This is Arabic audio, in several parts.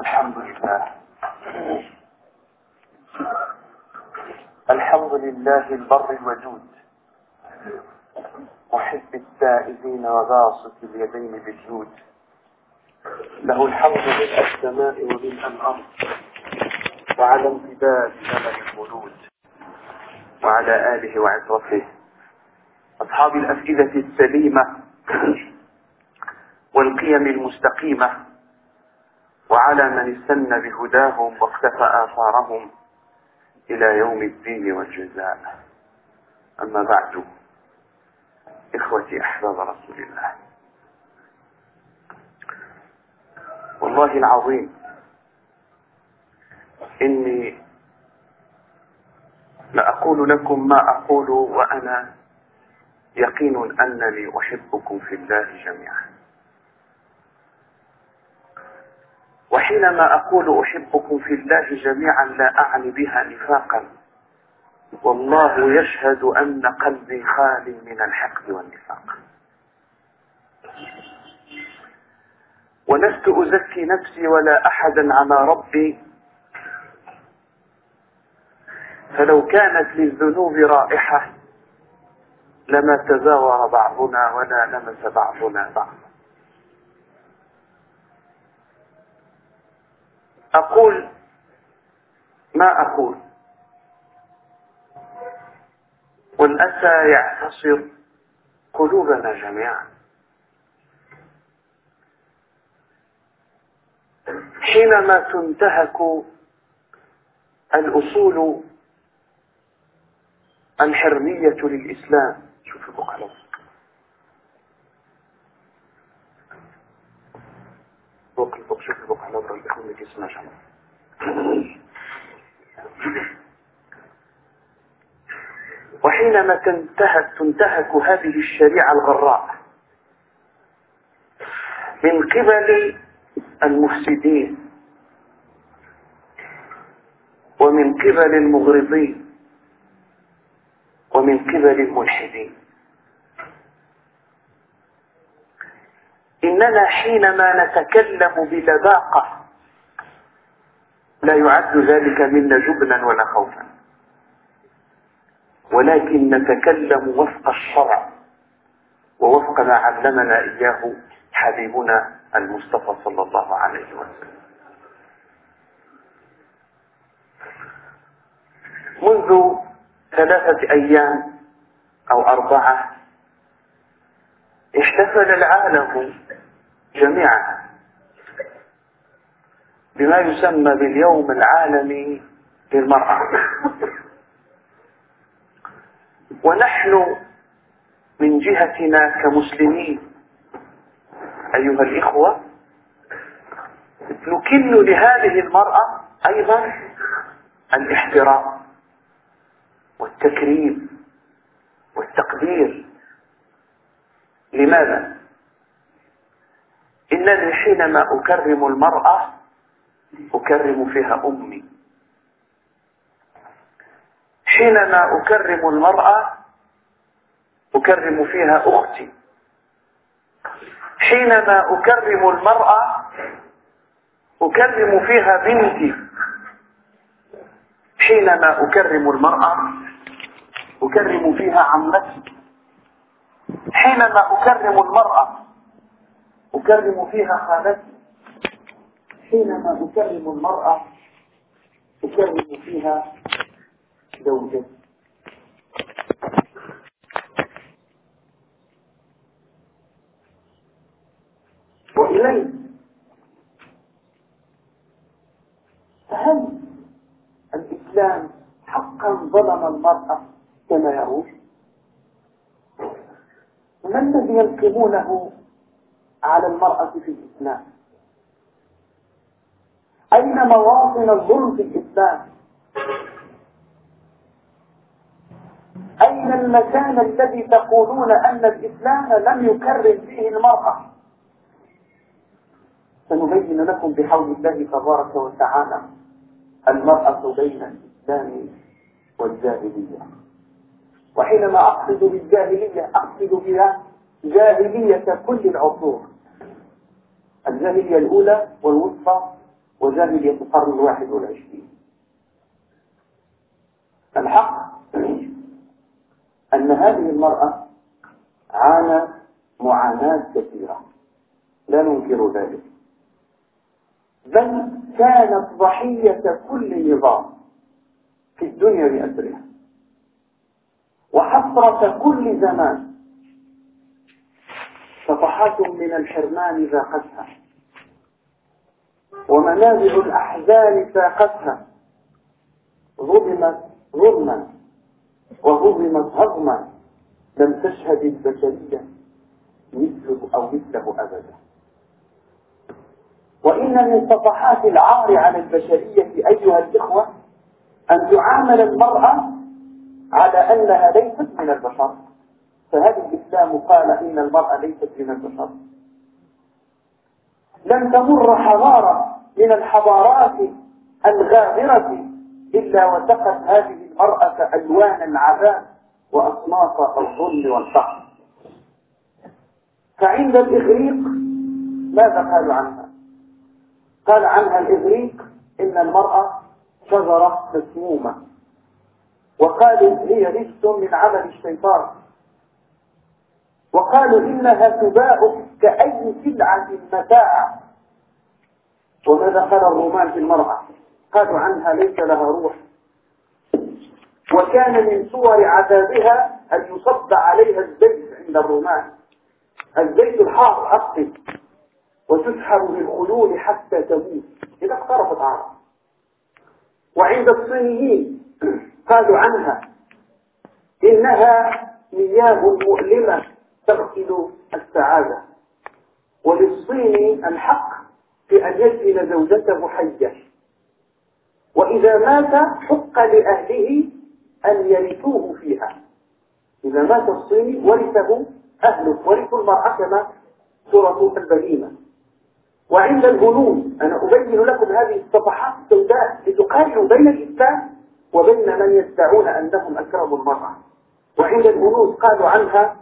الحمد لله. الحمد لله البر الوجود محب التائبين وباسط اليدين بالجود. له الحمد ملء السماء وملء الأرض. وعلى امتداد زمن الخلود وعلى آله وعترته أصحاب الأفئدة السليمة والقيم المستقيمة. وعلى من استنى بهداهم واقتفى آثارهم إلى يوم الدين والجزاء. أما بعد إخوتي أحباب رسول الله والله العظيم إني لأقول لكم ما أقول وأنا يقين أنني أحبكم في الله جميعا. وحينما أقول أحبكم في الله جميعا لا أعني بها نفاقا والله يشهد أن قلبي خالي من الحقد والنفاق. ولست أزكي نفسي ولا أحدا على ربي فلو كانت للذنوب رائحة لما تزاور بعضنا ولا لمس بعضنا بعضا. أقول ما أقول. والأسى يعتصر قلوبنا جميعا. حينما تنتهك الأصول الحرمية للإسلام. شوف البقلة فوق الفوق وحينما تنتهك تنتهك هذه الشريعة الغراء من قبل المفسدين ومن قبل المغرضين ومن قبل الملحدين. إننا حينما نتكلم بلباقة لا يعد ذلك منا جبنا ولا خوفا. ولكن نتكلم وفق الشرع ووفق ما علمنا إياه حبيبنا المصطفى صلى الله عليه وسلم. منذ ثلاثة أيام أو أربعة احتفل العالم جميعا. بما يسمى باليوم العالمي للمرأة. ونحن من جهتنا كمسلمين أيها الإخوة نكن لهذه المرأة أيضا الاحترام والتكريم والتقدير. لماذا؟ إنني حينما أكرم المرأة أكرم فيها أمي. حينما أكرم المرأة أكرم فيها أختي. حينما أكرم المرأة أكرم فيها بنتي. حينما أكرم المرأة أكرم فيها عمتي. حينما أكرم المرأة أكرم فيها خالتي حينما أكرم المرأة أكرم فيها زوجتي وإليه فهل الإسلام حقا ظلم المرأة كما يقول. ما الذي ينقمونه على المرأة في الإسلام. أين مواطن الظلم في الإسلام؟ أين المكان الذي تقولون أن الإسلام لم يكرم فيه المرأة؟ سنبين لكم بحول الله تبارك وتعالى المرأة بين الإسلام والجاهلية. وحينما أقصد بالجاهلية أقصد بها جاهلية كل العصور. الجاهلية الأولى والوسطى وجاهلية القرن الواحد والعشرين. الحق أن هذه المرأة عانى معاناة كثيرة. لا ننكر ذلك. بل كانت ضحية كل نظام في الدنيا بأسرها. وحسرة كل زمان. صفحات من الحرمان ذاقتها. ومنابع الأحزان ساقتها. ظلمت ظلما. وهضمت هضما. لم تشهد البشرية مثله أو مثله أبدا. وإن من صفحات العار على البشرية أيها الإخوة أن تعامل المرأة على أنها ليست من البشر. فهل الإسلام قال إن المرأة ليست من البشر؟ لم تمر حضارة من الحضارات الغابرة إلا وسقت هذه المرأة ألوان العذاب وأصناف الظلم والفقر. فعند الإغريق ماذا قالوا عنها؟ قال عنها الإغريق إن المرأة شجرة مسمومة. وقالوا هي رجس من عمل الشيطان. وقالوا إنها تباع كأي سلعة متاع وماذا قال الرومان في المرأة؟ قالوا عنها ليس لها روح. وكان من صور عذابها أن يصب عليها الزيت عند الرومان. الزيت الحار أقصد وتسحب بالخلول حتى تموت. إذا اقتربت عرض وعند الصينيين قالوا عنها إنها مياه مؤلمة. تغسل السعادة. وللصيني الحق في أن يدفن زوجته حية وإذا مات حق لأهله أن يرثوه فيها. إذا مات الصيني ورثه أهله ورثوا المرأة كما سورة البهيمة. وعند الهنود أنا أبين لكم هذه الصفحات السوداء لتقارنوا بين الإسلام وبين من يدعون أنهم أكرموا المرأة. وعند الهنود قالوا عنها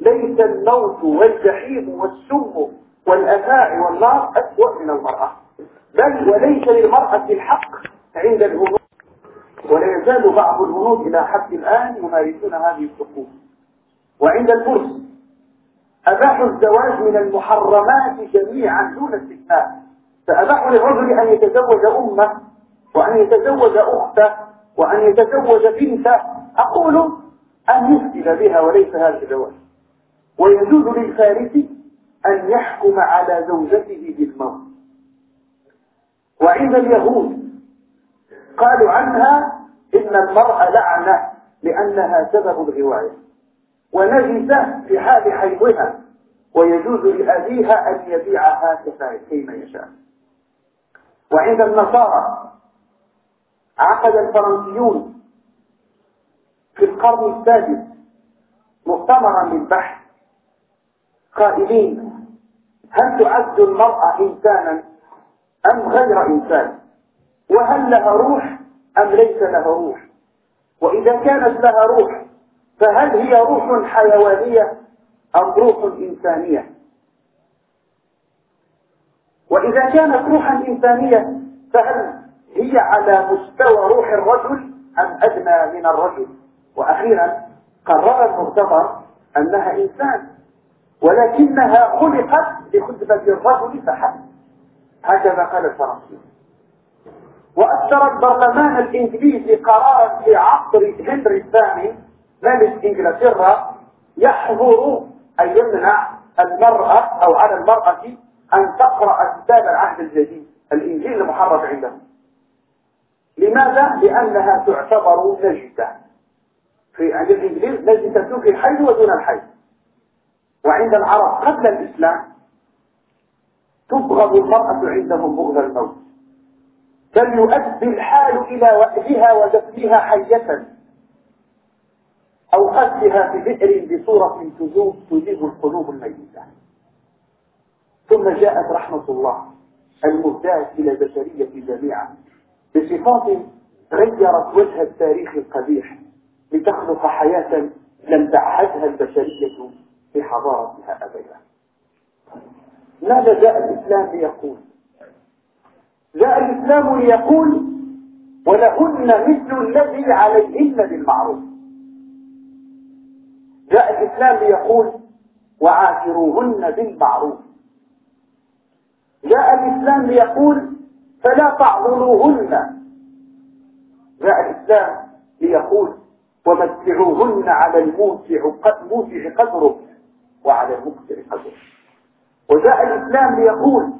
ليس الموت والجحيم والسم والأفاعي والنار أسوأ من المرأة. بل وليس للمرأة الحق عند الهنود. ولا يزال بعض الهنود إلى حد الآن يمارسون هذه الحقوق. وعند الفرس أباحوا الزواج من المحرمات جميعا دون استثناء. فأباحوا للرجل أن يتزوج أمه وأن يتزوج أخته وأن يتزوج بنته. أقول أن يفتل بها وليس هذا الزواج. ويجوز للفارس أن يحكم على زوجته بالموت. وعند اليهود قالوا عنها إن المرأة لعنة لأنها سبب الغواية. ونجسة في حال حيضها ويجوز لأبيها أن يبيعها كيما يشاء. وعند النصارى عقد الفرنسيون في القرن السادس مؤتمرا للبحث قائلين هل تعد المرأة إنسانا أم غير إنسان؟ وهل لها روح أم ليس لها روح؟ وإذا كانت لها روح فهل هي روح حيوانية أم روح إنسانية؟ وإذا كانت روحا إنسانية فهل هي على مستوى روح الرجل أم أدنى من الرجل؟ وأخيرا قرر المؤتمر أنها إنسان. ولكنها خلقت بخدمة الرجل فحسب هكذا قال الفرنسي. وأثر البرلمان الإنجليزي قرارا في عصر هنري الثاني ملك إنجلترا يحظر أن يمنع المرأة أو على المرأة أن تقرأ كتاب العهد الجديد الإنجيل المحرف عندهم لماذا؟ لأنها تعتبر نجدة في عند الإنجليز نجدة في الحي ودون الحي. وعند العرب قبل الإسلام تبغض المرأة عندهم بغض الموت بل يؤدي الحال إلى وأدها ودفنها حية أو قتلها في بئر بصورة تذوب تذيب القلوب الميتة. ثم جاءت رحمة الله المهداة إلى البشرية جميعا بصفات غيرت وجه التاريخ القبيح لتخلق حياة لم تعهدها البشرية في حضارتها أبدا. ماذا جاء الإسلام ليقول؟ جاء الإسلام ليقول ولهن مثل الذي عليهن بالمعروف. جاء الإسلام ليقول وعاشروهن بالمعروف. جاء الإسلام ليقول فلا تعضلوهن. جاء الإسلام ليقول ومتعوهن على الموسع موسع قدره. وعلى المقتر قدره وجاء الإسلام ليقول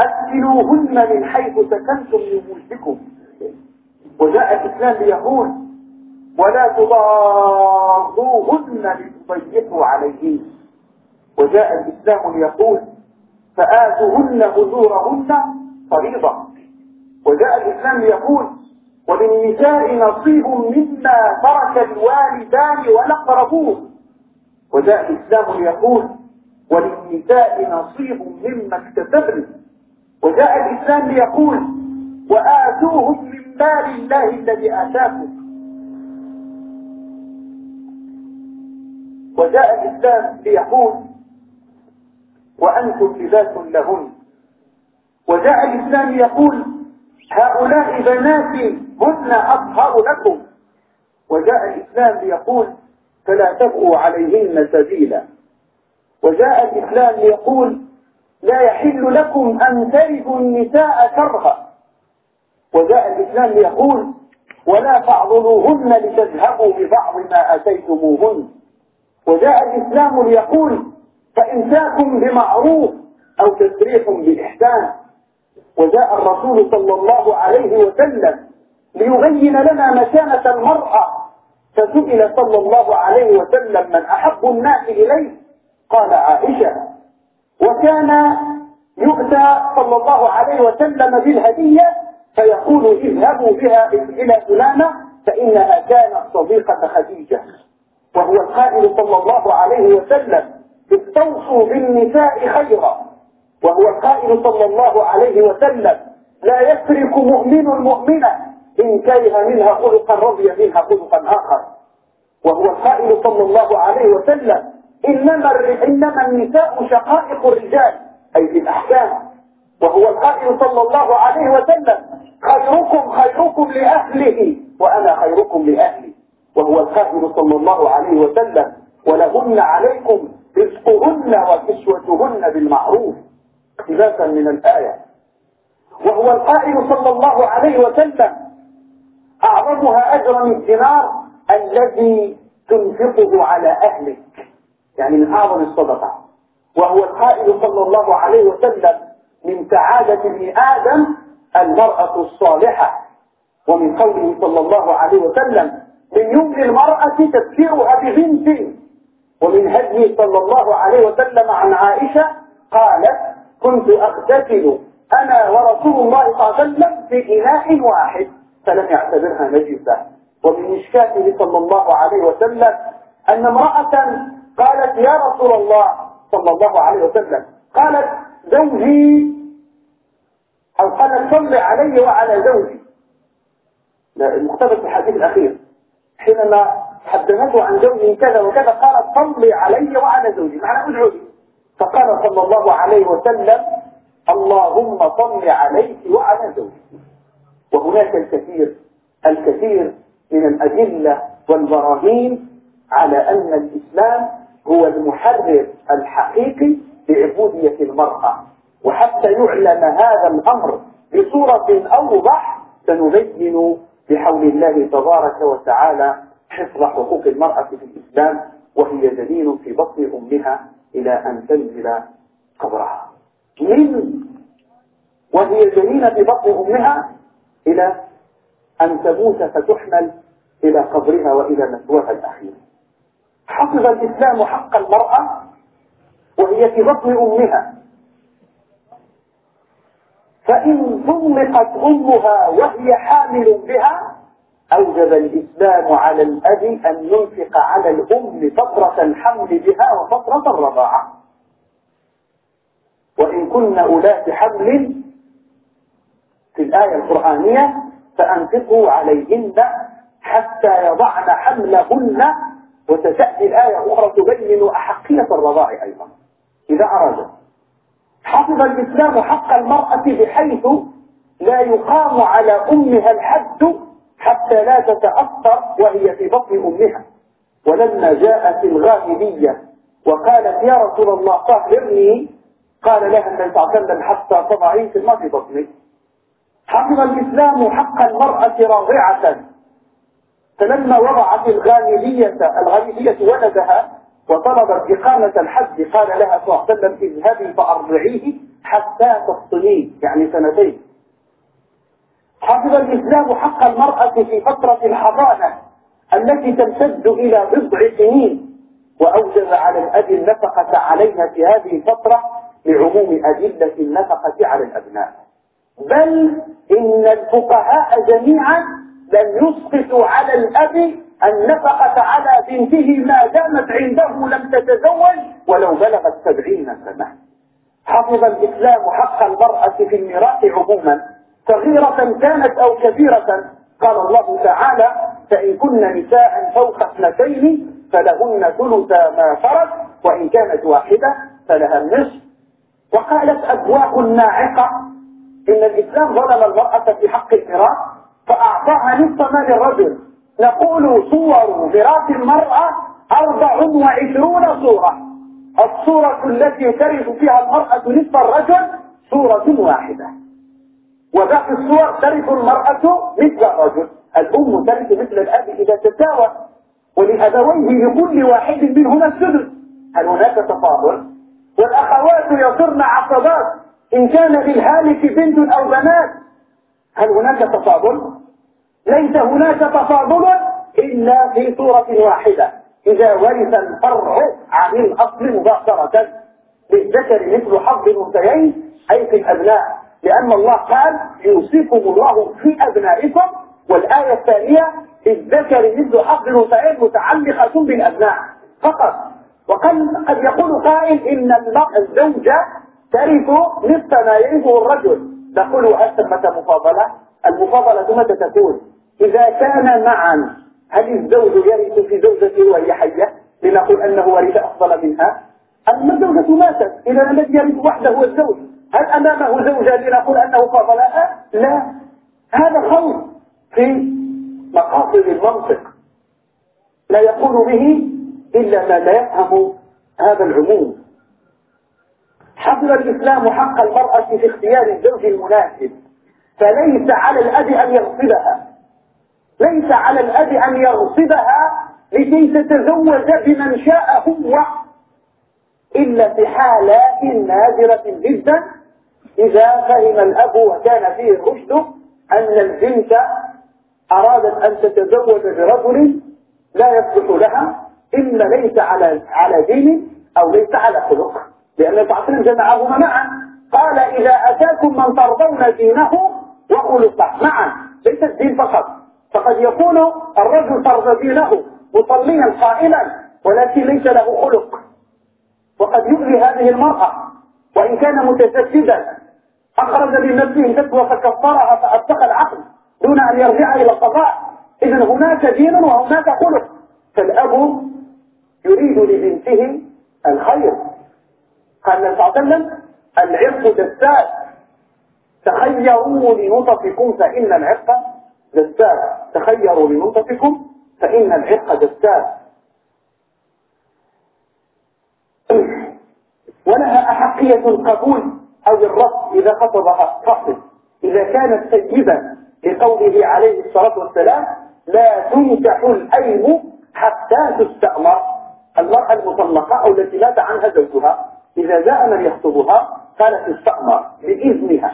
أسكنوهن من حيث سكنتم من وجاء الإسلام ليقول ولا تضاروهن لتضيقوا عليهن. وجاء الإسلام ليقول فآتوهن أجورهن فريضة. وجاء الإسلام ليقول وللنساء نصيب مما ترك الوالدان والأقربون وجاء الإسلام ليقول وللنساء نصيب مما اكتسبن. وجاء الإسلام ليقول وآتوهم من مال الله الذي آتاكم. وجاء الإسلام ليقول وأنتم لباس لهن. وجاء الإسلام ليقول هؤلاء بناتي هن أطهر لكم. وجاء الإسلام ليقول فلا تبقوا عليهن سبيلا. وجاء الإسلام ليقول لا يحل لكم أن ترثوا النساء كرها. وجاء الإسلام ليقول ولا تعضلوهن لتذهبوا ببعض ما أتيتموهن. وجاء الإسلام ليقول فإمساك بمعروف أو تسريح بإحسان. وجاء الرسول صلى الله عليه وسلم ليبين لنا مكانة المرأة فسئل صلى الله عليه وسلم من أحب الناس إليه؟ قال عائشة. وكان يؤتى صلى الله عليه وسلم بالهدية فيقول اذهبوا بها إلى فلانة فإنها كانت صديقة خديجة. وهو القائل صلى الله عليه وسلم استوصوا بالنساء خيرا. وهو القائل صلى الله عليه وسلم لا يترك مؤمن مؤمنة. إن كره منها خلقا رضي منها خلقا آخر. وهو القائل صلى الله عليه وسلم إنما, إنما النساء شقائق الرجال أي في الأحكام وهو القائل صلى الله عليه وسلم خيركم خيركم لأهله وأنا خيركم لأهلي. وهو القائل صلى الله عليه وسلم ولهن عليكم رزقهن وكسوتهن بالمعروف. اقتباسا من الآية. وهو القائل صلى الله عليه وسلم أعظمها أجرا الدينار الذي تنفقه على أهلك. يعني من أعظم الصدقة. وهو القائل صلى الله عليه وسلم من سعادة ابن آدم المرأة الصالحة. ومن قوله صلى الله عليه وسلم من يمن المرأة تذكيرها ببنت. ومن هديه صلى الله عليه وسلم عن عائشة قالت كنت أغتسل أنا ورسول الله صلى الله عليه وسلم في إناء واحد. فلم يعتبرها نجسة. ومن إشكاله صلى الله عليه وسلم أن امرأة قالت يا رسول الله صلى الله عليه وسلم قالت زوجي أو قالت صل علي وعلى زوجي. المقتبس في الحديث الأخير. حينما حدثته عن زوجي كذا وكذا قالت صلي علي وعلى زوجي. معنى ادعو لي فقال صلى الله عليه وسلم اللهم صل عليك وعلى زوجك وهناك الكثير الكثير من الأدلة والبراهين على أن الإسلام هو المحرر الحقيقي لعبودية المرأة. وحتى يعلم هذا الأمر بصورة أوضح سنبين بحول الله تبارك وتعالى حفظ حقوق المرأة في الإسلام وهي جنين في بطن أمها إلى أن تنزل قبرها. من؟ وهي جنينة في بطن أمها إلى أن تموت فتحمل إلى قبرها وإلى مثواها الأخير. حفظ الإسلام حق المرأة وهي في بطن أمها. فإن طلقت أمها وهي حامل بها أوجب الإسلام على الأب أن ينفق على الأم فترة الحمل بها وفترة الرضاعة. وإن كن أولاد حمل في الآية القرآنية فأنفقوا عليهن حتى يضعن حملهن وستأتي الآية أخرى تبين أحقية الرضاع أيضا. إذا أراد حفظ الإسلام حق المرأة بحيث لا يقام على أمها الحد حتى لا تتأثر وهي في بطن أمها. ولما جاءت الغامدية وقالت يا رسول الله طهرني قال لها النبي صلى الله عليه وسلم حتى في الماء في بطنك. حفظ الإسلام حق المرأة راضعة. فلما وضعت الغامدية الغامدية ولدها وطلبت إقامة الحد قال لها صلى الله عليه وسلم اذهبي فأرضعيه حتى تفطنيه. يعني سنتين. حفظ الإسلام حق المرأة في فترة الحضانة التي تمتد إلى بضع سنين وأوجب على الأب النفقة عليها في هذه الفترة لعموم أدلة النفقة على الأبناء. بل إن الفقهاء جميعا لم يسقطوا على الأب النفقة على بنته ما دامت عنده لم تتزوج ولو بلغت سبعين سنة. حفظ الإسلام حق المرأة في الميراث عموما صغيرة كانت أو كبيرة. قال الله تعالى فإن كن نساء فوق اثنتين فلهن ثلث ما فرد وإن كانت واحدة فلها النصف. وقالت أبواق ناعقة إن الإسلام ظلم المرأة في حق الميراث فأعطاها نصف مال الرجل نقول صور ميراث المرأة أربع وعشرون صورة. الصورة التي ترث فيها المرأة نصف الرجل صورة واحدة. وباقي الصور ترث المرأة مثل الرجل. الأم ترث مثل الأب إذا تساوى ولأبويه لكل واحد منهما السدس. هل هناك تفاضل؟ والأخوات يصرن عصبات. إن كان للهالك بنت أو بنات هل هناك تفاضل؟ ليس هناك تفاضل إلا في صورة واحدة. إذا ورث الفرع عن الأصل مباشرة للذكر مثل حظ الأنثيين أي في الأبناء. لأن الله قال يوصيكم الله في أبنائكم. والآية الثانية الذكر مثل حظ الأنثيين متعلقة بالأبناء. فقط. وقد قد يقول قائل إن الزوجة ترث نصف ما يرثه الرجل. نقول هل ثمة مفاضلة؟ المفاضلة متى تكون؟ إذا كان معا هل الزوج يرث في زوجته وهي حية؟ لنقول أنه ورث أفضل منها. أما الزوجة ماتت إذا الذي يرث وحده هو الزوج. هل أمامه زوجة لنقول أنه فضلها لا. هذا خوف في مقاصد المنطق. لا يقول به إلا ما لا يفهم هذا العموم. حفظ الإسلام حق المرأة في اختيار الزوج المناسب فليس على الأب أن يغصبها. ليس على الأب أن يغصبها لكي تتزوج بمن شاء هو. إلا في حالات نادرة جدا إذا فهم الأب وكان فيه الرشد أن البنت أرادت أن تتزوج برجل لا يصلح لها إلا ليس على على دين أو ليس على خلق. لأن البعضين جمعهما معا. قال إذا أتاكم من ترضون دينه وخلقه معا. ليس الدين فقط. فقد يكون الرجل فرض دينه مصليا قائلا ولكن ليس له خلق. وقد يؤذي هذه المرأة وإن كان متسددا أخرج بنفسه فتوى فكفرها فأبتق العقل دون أن يرجع إلى القضاء. إذا هناك دين وهناك خلق. فالأب يريد لبنته الخير. قال النبي صلى الله عليه وسلم العرق دساس. تخيروا لنطفكم فإن العرق دساس. تخيروا لنطفكم فإن العرق دساس. ولها أحقية القبول أو الرفض إذا خطبها خطب إذا كانت سيبا لقوله عليه الصلاة والسلام لا تنكح الأيم حتى تستأمر. المرأة المطلقة أو التي مات عنها زوجها. إذا جاء من يخطبها قالت تستأمر بإذنها.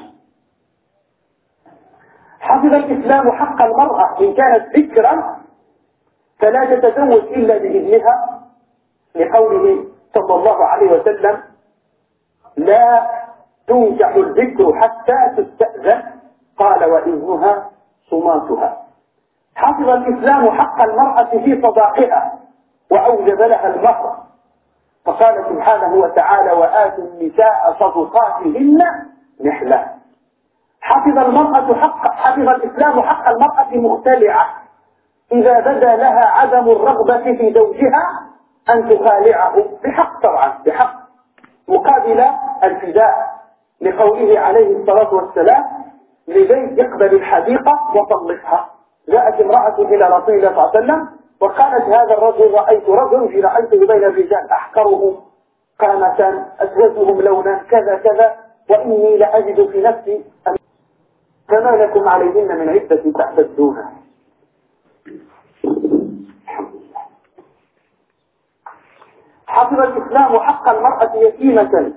حفظ الإسلام حق المرأة إن كانت ذكرا فلا تتزوج إلا بإذنها لقوله صلى الله عليه وسلم لا تنكح الذكر حتى تستأذن قال وإذنها صماتها. حفظ الإسلام حق المرأة في صداقها وأوجب لها المهر. فقال سبحانه وتعالى وآتوا النساء صدقاتهن نحلة. حفظ المرأة حق حفظ الإسلام حق المرأة مختلعة. إذا بدا لها عدم الرغبة في زوجها أن تخالعه بحق طبعا بحق. مقابل الفداء لقوله عليه الصلاة والسلام لزيد يقبل الحديقة وطلقها. جاءت امرأة إلى رسول الله صلى الله عليه وسلم وقالت هذا الرجل رأيت رجل رأيته بين الرجال أحقرهم قامة أسودهم لونا كذا كذا وإني لأجد في نفسي فما لكم عليهن من عدة تعتدونها حفظ الإسلام حق المرأة يتيمة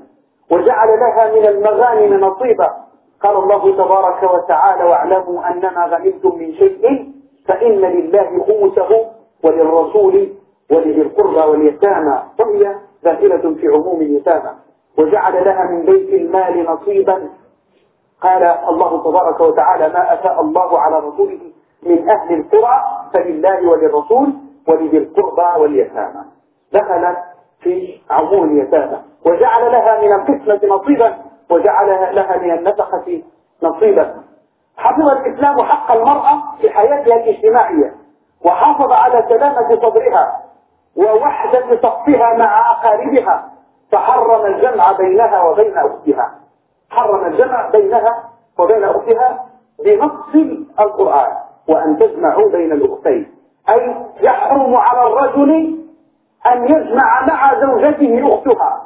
وجعل لها من المغانم نصيبا. قال الله تبارك وتعالى واعلموا أنما غنمتم من شيء فإن لله خمسه وللرسول ولذي القربى واليتامى وهي داخلة في عموم اليتامى. وجعل لها من بيت المال نصيبا. قال الله تبارك وتعالى ما أفاء الله على رسوله من أهل القرى فلله وللرسول ولذي القربى واليتامى. دخل في عموم اليتامى. وجعل لها من القسمة نصيبا. وجعل لها من النفقة نصيبا. حفظ الإسلام حق المرأة في حياتها الاجتماعية. وحافظ على سلامة صدرها ووحدة صفها مع أقاربها فحرم الجمع بينها وبين أختها. حرم الجمع بينها وبين أختها بنص القرآن وأن تجمعوا بين الأختين. أي يحرم على الرجل أن يجمع مع زوجته أختها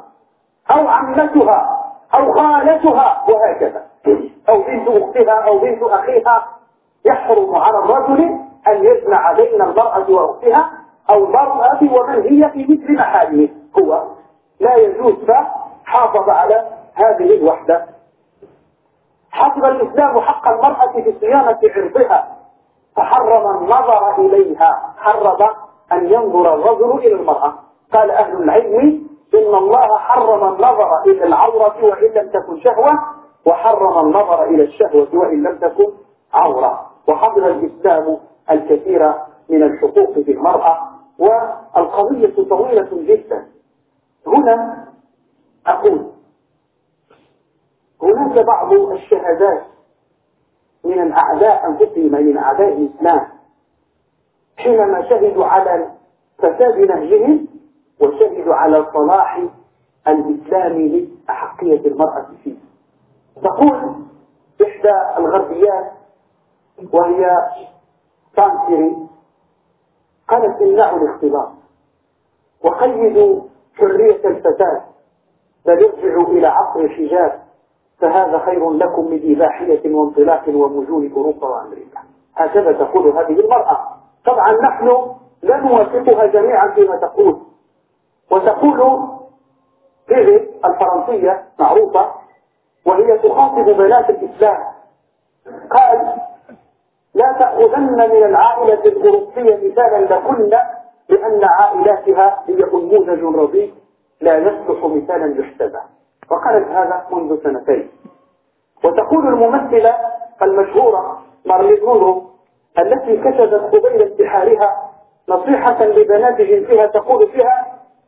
أو عمتها أو خالتها وهكذا. أو بنت أختها أو بنت أخيها يحرم على الرجل أن يجمع بين المرأة وأختها أو المرأة ومن هي في مثل محاله. هو لا يجوز فحافظ على هذه الوحدة. حفظ الإسلام حق المرأة في صيانة عرضها فحرم النظر إليها حرم أن ينظر الرجل إلى المرأة. قال أهل العلم إن الله حرم النظر إلى العورة وإن لم تكن شهوة وحرم النظر إلى الشهوة وإن لم تكن عورة. وحضر الإسلام الكثير من الحقوق في المرأة والقضية طويلة جدا. هنا أقول هناك بعض الشهادات من الأعداء أنفسهم من أعداء الإسلام حينما شهدوا على فساد نهجهم وشهدوا على صلاح الإسلام لأحقية المرأة فيه. تقول إحدى الغربيات وهي تانسيري قالت امنعوا الاختلاط وقيدوا حرية الفتاة بل ارجعوا إلى عصر الحجاب فهذا خير لكم من إباحية وانطلاق ومجون أوروبا وأمريكا. هكذا تقول هذه المرأة. طبعا نحن لا نوافقها جميعا فيما تقول. وتقول فيغي الفرنسية معروفة وهي تخاطب بنات الإسلام. قال لا تأخذن من العائلة الأوروبية مثالا لكن لأن عائلاتها هي أنموذج رضيء لا يصلح مثالا يحتذى وقالت هذا منذ سنتين. وتقول الممثلة المشهورة مارلين مونرو التي كتبت قبيل انتحارها نصيحة لبنات جنسها تقول فيها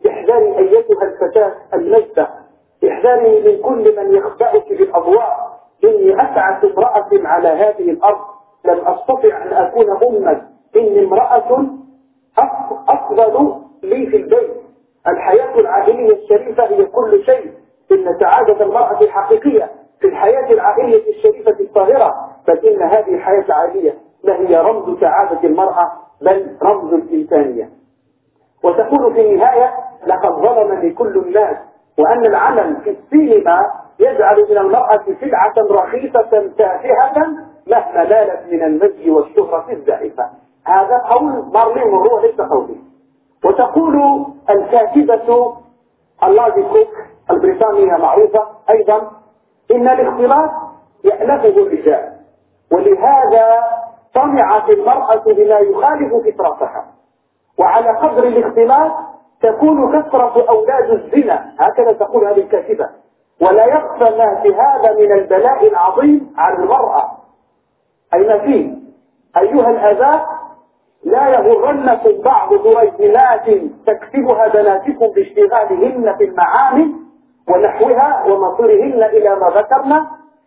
إحذري أيتها الفتاة المجدة. إحذري من كل من يخدعك بالأضواء. إني أسعد امرأة على هذه الأرض لم أستطع أن أكون أما. إني امرأة أفضل لي في البيت. الحياة العائلية الشريفة هي كل شيء. إن سعادة المرأة الحقيقية في الحياة العائلية الشريفة الطاهرة. بل إن هذه الحياة العائلية لا هي رمز سعادة المرأة بل رمز الإنسانية. وتقول في النهاية لقد ظلمني كل الناس. وأن العمل في السينما يجعل من المرأة سلعة رخيصة تافهة مهما نالت من المجد والشهرة الزائفة هذا قول مارلين مونرو ليس قولي وتقول الكاتبة اللادي كوك البريطانية معروفة أيضا إن الاختلاط يألفه الرجال. ولهذا طمعت المرأة بما يخالف فطرتها. وعلى قدر الاختلاط تكون كثرة أولاد الزنا. هكذا تقول هذه الكاتبة. ولا يخفى ما في هذا من البلاء العظيم على المرأة. أي ما فيه أيها الآباء لا يغرنكم بعض مريدات تكسبها بناتكم باشتغالهن في المعامل ونحوها ومصيرهن إلى ما ذكرنا.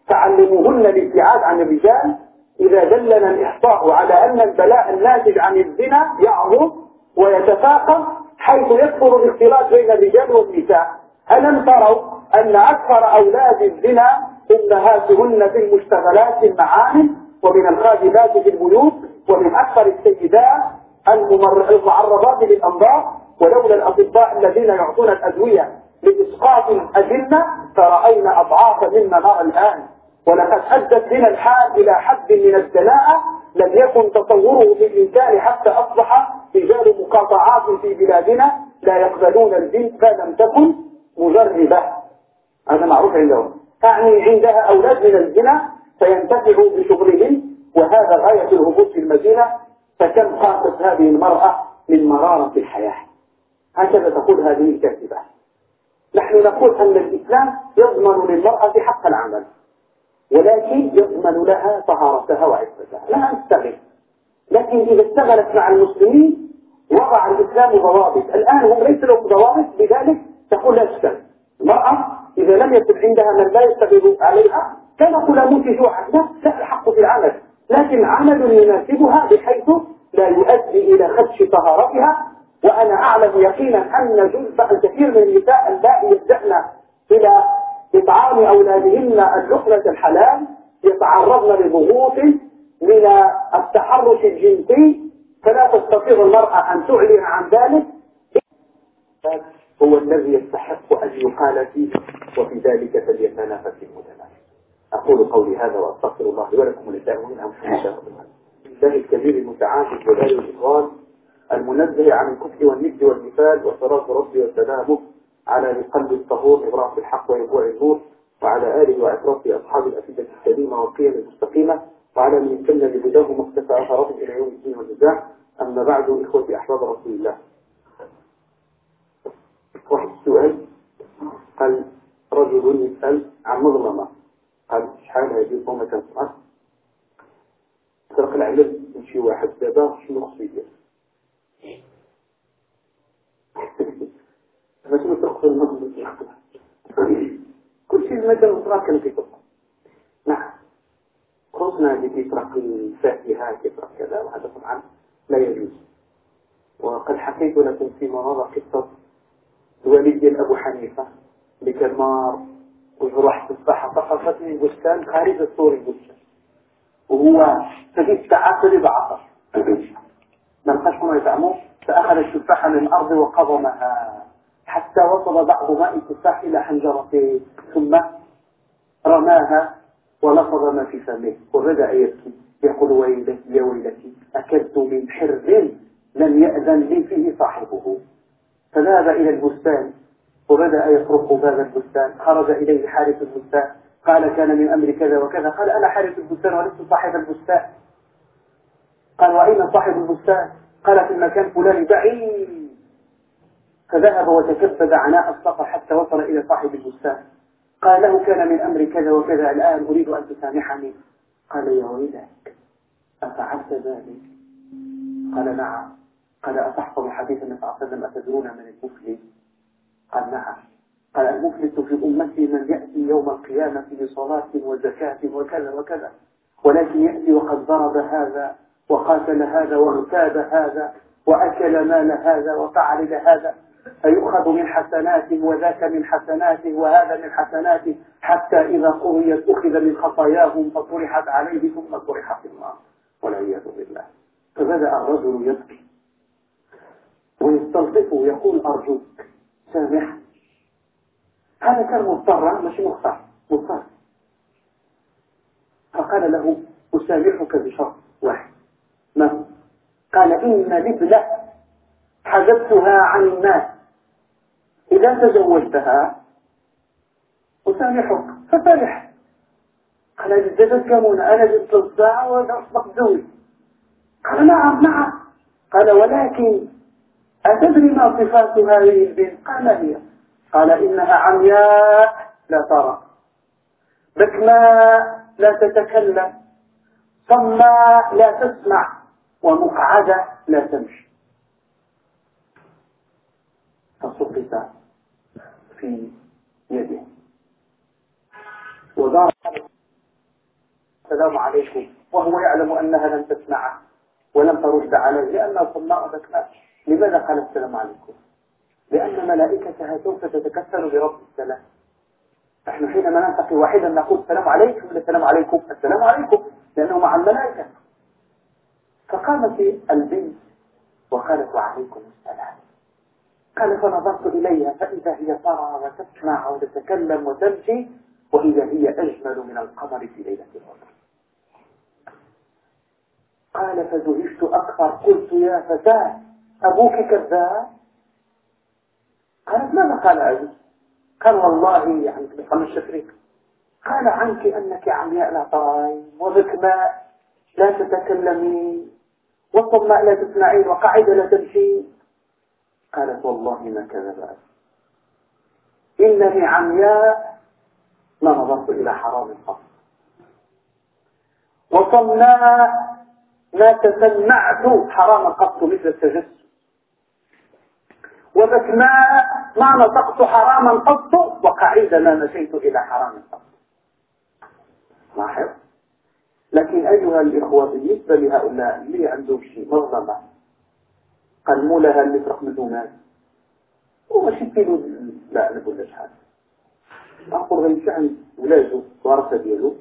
تعلموهن الابتعاد عن الرجال. إذا دلنا الإحصاء على أن البلاء الناتج عن الزنا يعظم ويتفاقم حيث يكثر الاختلاط بين الرجال والنساء. ألم تروا أن أكثر أولاد الزنا أمهاتهن في المشتغلات المعامل؟ ومن الخادمات في البيوت ومن أكثر السيدات المعرضات للأمراض ولولا الأطباء الذين يعطون الأدوية لإسقاط الأجنة فرأينا أضعاف مما نرى الآن. ولقد أدت بنا الحال إلى حد من الدناءة لم يكن تصوره بالإمكان حتى أصبح رجال مقاطعات في بلادنا لا يقبلون البنت فلم تكن مجربة. هذا معروف عندهم. تعني عندها أولاد من الزنا فينتفعوا بشغلهم وهذا غاية الهبوط في المدينة فكم قاست هذه المرأة من مرارة الحياة؟ هكذا تقول هذه الكاتبة. نحن نقول أن الإسلام يضمن للمرأة حق العمل ولكن يضمن لها طهارتها وعفتها لا تستغل لكن إذا اشتغلت مع المسلمين وضع الإسلام ضوابط. الآن هم ليس لهم ضوابط لذلك تقول لا تشتغل. المرأة إذا لم يكن عندها من لا يشتغل عليها كما لا لا الحق في العمل لكن عمل يناسبها بحيث لا يؤدي إلى خدش طهارتها وأنا أعلم يقينا أن جزء الكثير من النساء اللائي يبدأن إلى إطعام أولادهن اللقمة الحلال يتعرضن لضغوط من التحرش الجنسي فلا تستطيع المرأة أن تعلن عن ذلك. هو الذي يستحق أن يقال فيه وفي ذلك فليتنافس المتنافس أقول قولي هذا وأستغفر الله ولكم ولله من أنفسكم الله. الكبير المتعاهد ولا الإخوان المنزه عن الكفر والند والنفاذ وصلاة ربي وسلامه على قلب الطهور إبراء الحق ويبوع النور وعلى آله وأشراف أصحاب الأفئدة السليمة والقيم المستقيمة وعلى من يتم بهداه مختفى أثرات إلى يوم الدين والجزاء. أما بعد إخوتي أحباب رسول الله. واحد السؤال قال رجل يسأل عن مظلمة؟ قال شحال؟ هذه الظلمة كانت سرق العلم من شي واحد دابا شنو خصو يدير؟ فشنو تقصد المظلمة كل شيء المدى المتراكم في قصة نعم. خصنا اللي يسرق الفاكهة يسرق كذا وهذا طبعا لا يجوز. وقد حكيت لكم فيما مضى قصة والدي أبو حنيفة بكمار وجروح تفاحة سقطت من بستان خارج السور البستان. وهو تجد تعاطل بعطر ما لقاش ما يزعموا فأخذ التفاحة من الأرض وقضمها. حتى وصل بعض ماء التفاح إلى حنجرته ثم رماها ولفظ ما في فمه. وبدأ يبكي. يقول ويلتي يا ويلتي أكلت من حر لم يأذن لي فيه صاحبه. فذهب إلى البستان. وبدأ يطرق باب البستان؟ خرج إليه حارس البستان. قال كان من أمر كذا وكذا. قال أنا حارس البستان ولست صاحب البستان. قال وأين صاحب البستان؟ قال في المكان فلان بعيد. فذهب وتكبد عناء السفر حتى وصل إلى صاحب البستان. قال له كان من أمر كذا وكذا الآن أريد أن تسامحني. قال يا ويلك أفعلت ذلك؟ قال نعم. قال أتحفظ حديث النبي صلى الله عليه وسلم أتدرون من المفلس قال نعم. قال المفلس في أمتي من يأتي يوم القيامة بصلاة وزكاة وكذا وكذا ولكن يأتي وقد ضرب هذا وقاتل هذا واغتاب هذا وأكل مال هذا وفعل هذا فيؤخذ من حسناته وذاك من حسناته وهذا من حسناته حتى إذا قضيت أخذ من خطاياهم فطرحت عليه ثم طرح في النار والعياذ بالله. فبدأ الرجل يبكي ويستلطفه يقول أرجوك. سامح هذا كان مضطرا مش مختار مضطر. فقال له أسامحك بشرط واحد. ما؟ قال إن لبلة حجبتها عن الناس. إذا تزوجتها أسامحك فسامح قال إذا كمون أنا جبت الساعة وأصبح زوج قال نعم نعم. قال ولكن أتدري ما صفات هذه البنت؟ قال هي. قال إنها عمياء لا ترى. بكماء لا تتكلم. صماء لا تسمع. ومقعدة لا تمشي. فسقط في يده. ودار السلام عليكم. وهو يعلم أنها لن تسمعه. ولم ترد عليه. لأنها صماء بكماء لماذا قال السلام عليكم؟ لأن ملائكتها سوف تتكفل برب السلام. نحن حينما نلتقي واحدا نقول السلام عليكم السلام عليكم السلام عليكم لأنه مع الملائكة. فقامت البنت وقالت وعليكم السلام. قال فنظرت إليها فإذا هي ترى وتسمع وتتكلم وتمشي وإذا هي أجمل من القمر في ليلة القدر. قال فزهشت أكثر قلت يا فتاة أبوك كذاب قالت ماذا قال أبي. قال والله يعني بقم الشفريك. قال عنك أنك عمياء لا ترين وبكماء لا تتكلمين والصماء لا تسمعين وقاعدة لا تمشين قالت والله ما كذب إنني عمياء ما نظرت إلى حرام قط وصماء ما تسمعت حراما قط مثل التجسس وبكماء ما نطقت حراما قط وقعيدا ما مشيت إلى حرام قط. لاحظ؟ لكن أيها الإخوة بالنسبة لهؤلاء اللي عندهم شيء مظلمة قال لها اللي فرق مزومات وماشي كيلو لا نقول لك حاجة. أقول غير عند ولاده ورثة ديالو.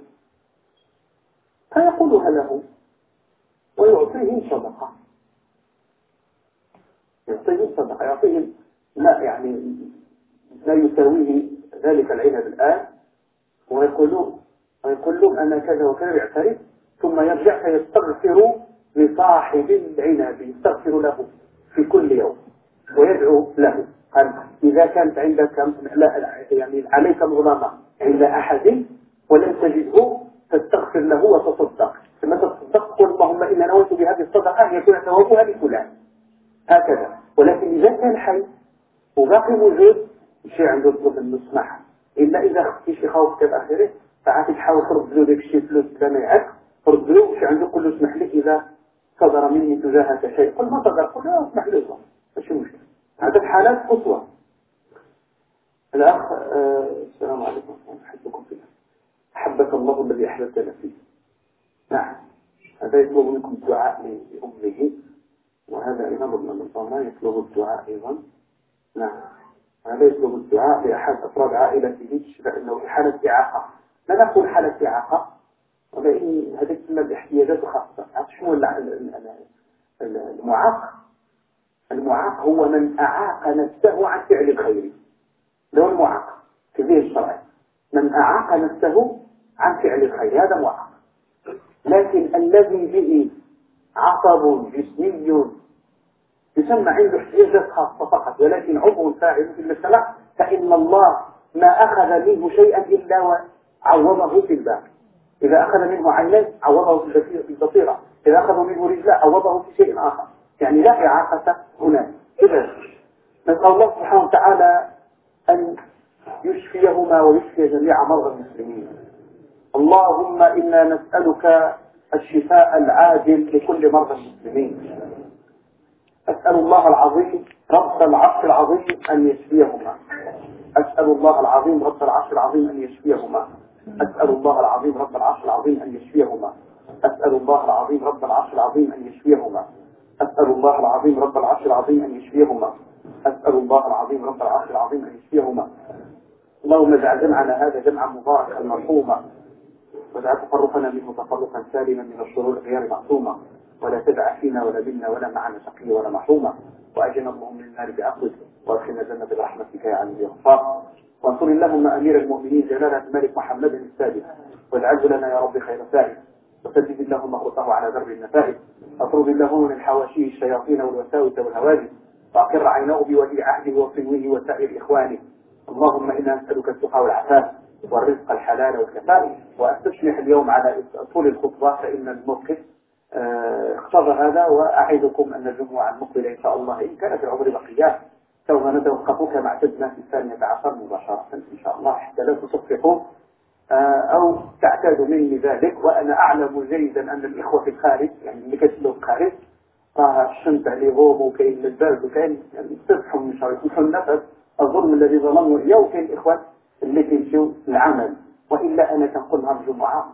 فيقولها له ويعطيهم صدقة. يعطيهم صدقة يعطيهم ما يعني ما يساويه ذلك العنب الآن. ويقولون ويقول لهم أنا كذا وكذا يعترف ثم يرجع فيستغفر لصاحب العنب يستغفر له في كل يوم ويدعو له. قال إذا كانت عندك لا يعني عليك مظلمة عند أحد ولم تجده فاستغفر له وتصدق. ثم تصدق قل اللهم إن نويت بهذه الصدقة يكون ثوابها لفلان. هكذا. ولكن إذا كان حي وباقي موجود الشيء عنده طلب النسمح إلا إذا خفتي شي خوف كذا آخره ساعات تحاول ترد له داك الشيء فلوس بلا ما يعك ترد له شي عنده قول له اسمح لي إذا صدر مني تجاهك شيء قل ما صدر قل له اسمح لي. ماشي مشكل. هذا الحالات قصوى. الأخ آه السلام عليكم. أحبكم فيه أحبك الله الذي أحببتنا فيه. نعم. هذا يطلب منكم الدعاء لأمه. وهذا إمام ابن الضمان يطلب الدعاء أيضا. نعم. هذا يطلب الدعاء لأحد أفراد عائلته لأنه في حالة إعاقة. لا نقول حالة إعاقة ولكن هذه تسمى باحتياجات خاصة. شنو المعاق؟ المعاق هو من أعاق نفسه عن فعل الخير. ده المعاق في ذي الشرع من أعاق نفسه عن فعل الخير. هذا معاق. لكن الذي به عصب جسمي. يسمى عنده احتياجات خاصة فقط ولكن عضو فاعل في المسألة فإن الله ما أخذ منه شيئا إلا وعوضه في الباب إذا أخذ منه عينين عوضه في البصيرة. إذا أخذ منه رجلا عوضه في شيء آخر. يعني لا إعاقة هناك. إذا نسأل الله سبحانه وتعالى أن يشفيهما ويشفي جميع مرضى المسلمين. اللهم إنا نسألك الشفاء العاجل لكل مرضى المسلمين. أسأل الله العظيم رب العرش العظيم أن يشفيهما. أسأل الله العظيم رب العرش العظيم أن يشفيهما. أسأل الله العظيم رب العرش العظيم أن يشفيهما. أسأل الله العظيم رب العرش العظيم أن يشفيهما. أسأل الله العظيم رب العرش العظيم أن يشفيهما. أسأل الله العظيم رب العرش العظيم أن يشفيهما. اللهم اجعل جمعنا هذا جمعا مباركا مرحوما. واجعل تفرقنا منه تفرقا سالما من الشرور غير معصوما ولا تدع فينا ولا منا ولا معنا شقي ولا محروما وأجنا اللهم من النار بعقلك وأدخلنا الجنة برحمتك يا عزيز الغفار وانصر اللهم أمير المؤمنين جلالة الملك محمد السادس. واجعله لنا يا رب خير سائل. وسدد اللهم خطه على درب النفائس أطرد اللهم من حواشيه الشياطين والوساوس والهواجس. واقر عينه بولي عهده وصنوه وسائر إخوانه. اللهم إنا نسألك التقى والعفاف والرزق الحلال والكفاف وأستشمح اليوم على طول الخطبة فإن الموقف آه، اقتضى هذا وأعدكم أن الجمعة المقبلة إن شاء الله. إن كان في العمر بقية سوف نتوقف كما اعتدنا في الثانية عشر مباشرة إن شاء الله. حتى لا تصفحوا آه، أو تعتادوا مني ذلك وأنا أعلم جيدا أن الإخوة في الخارج يعني اللي كتلوا الخارج راه الشمس عليهم وكاين البرد وكاين يعني تصبحوا من شهر يسمحوا النفس الظلم الذي ظلموا إياه وكاين الإخوان اللي كيمشيو للعمل وإلا أنا كنقول نهار الجمعة